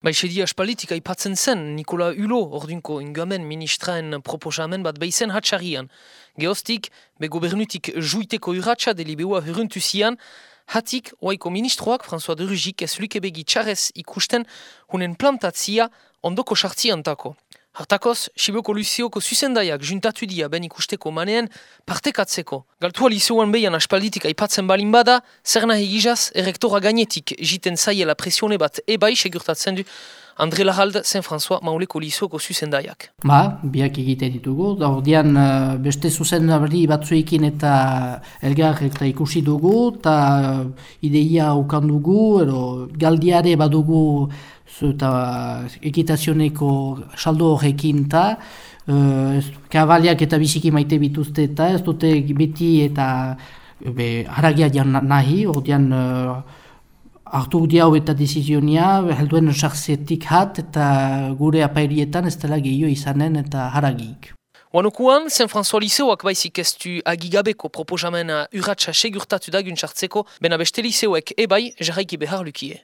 Baixedia espalitika ipatzen zen Nikola Ulo ordunko ingamen ministraen proposamen bat behizen hatxarian. Geostik, be gobernutik juiteko urratxa delibeua huruntu zian, hatik oaiko ministroak François de Rugik ez luke begi txarez ikusten hunen plantatzia ondoko sartziantako. Hartakoz, Siboko Luzioko zuzendaiak juntatu dia ben ikusteko maneen partekatzeko. Galtua Lizioan behian aspalditik aipatzen balin bada, zer nahi gizaz, erektora gainetik jiten zaiela presione bat ebai segurtatzen du André Larald, Saint-François, Mauleko Lizioko zuzendaiak. Ba, biak egite ditugu. Ordian eh, beste zuzendabri batzuekin eta elgar eta ikusi dugu, eta eh, ideia ukan dugu, ero, galdiare badugu eta ekitazioneko saldo horrekin eta uh, kabaliak eta biziki maite bituzte eta ez dute beti eta be, haragia nahi, ordean uh, hartu diau eta desizionia helduen sartzetik hat eta gure apairietan ez dela gehiago izanen eta haragik. Wanukuan, Saint François Liceoak baizik ez du agigabeko proposamenak urratxa segurtatu da guntsartzeko, bena beste Liceoek ebai jarraiki behar lukie.